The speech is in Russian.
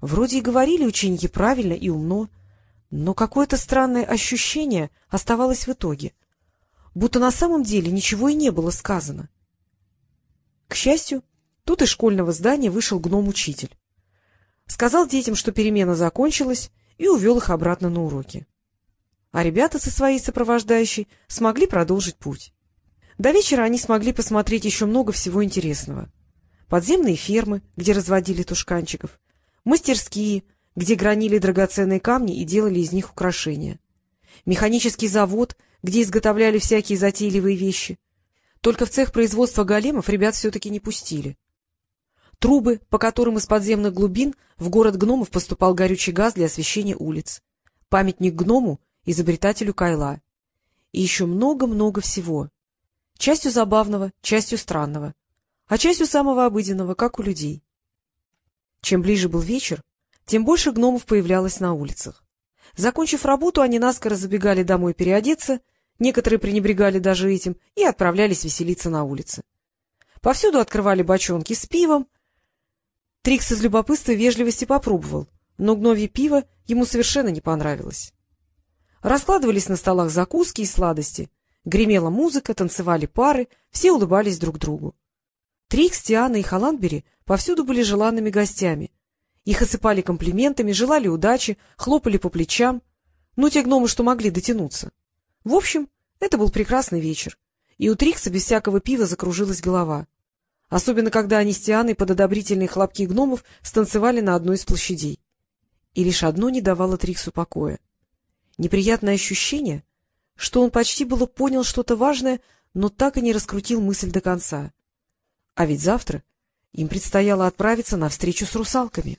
Вроде и говорили ученики правильно и умно, но какое-то странное ощущение оставалось в итоге, будто на самом деле ничего и не было сказано. К счастью, тут из школьного здания вышел гном-учитель. Сказал детям, что перемена закончилась, и увел их обратно на уроки. А ребята со своей сопровождающей смогли продолжить путь. До вечера они смогли посмотреть еще много всего интересного. Подземные фермы, где разводили тушканчиков, мастерские, где гранили драгоценные камни и делали из них украшения, механический завод, где изготовляли всякие затейливые вещи. Только в цех производства големов ребят все-таки не пустили. Трубы, по которым из подземных глубин в город гномов поступал горючий газ для освещения улиц. Памятник гному, изобретателю Кайла. И еще много-много всего. Частью забавного, частью странного, а частью самого обыденного, как у людей. Чем ближе был вечер, тем больше гномов появлялось на улицах. Закончив работу, они наскоро забегали домой переодеться, некоторые пренебрегали даже этим и отправлялись веселиться на улице. Повсюду открывали бочонки с пивом. Трикс из любопытства и вежливости попробовал, но гновье пиво ему совершенно не понравилось. Раскладывались на столах закуски и сладости, гремела музыка, танцевали пары, все улыбались друг другу. Трикс, Тиана и Халанбери повсюду были желанными гостями. Их осыпали комплиментами, желали удачи, хлопали по плечам. Ну, те гномы, что могли дотянуться. В общем, это был прекрасный вечер, и у Трикса без всякого пива закружилась голова. Особенно, когда они с Тианой под одобрительные хлопки гномов станцевали на одной из площадей. И лишь одно не давало Триксу покоя. Неприятное ощущение, что он почти было понял что-то важное, но так и не раскрутил мысль до конца. А ведь завтра им предстояло отправиться на встречу с русалками.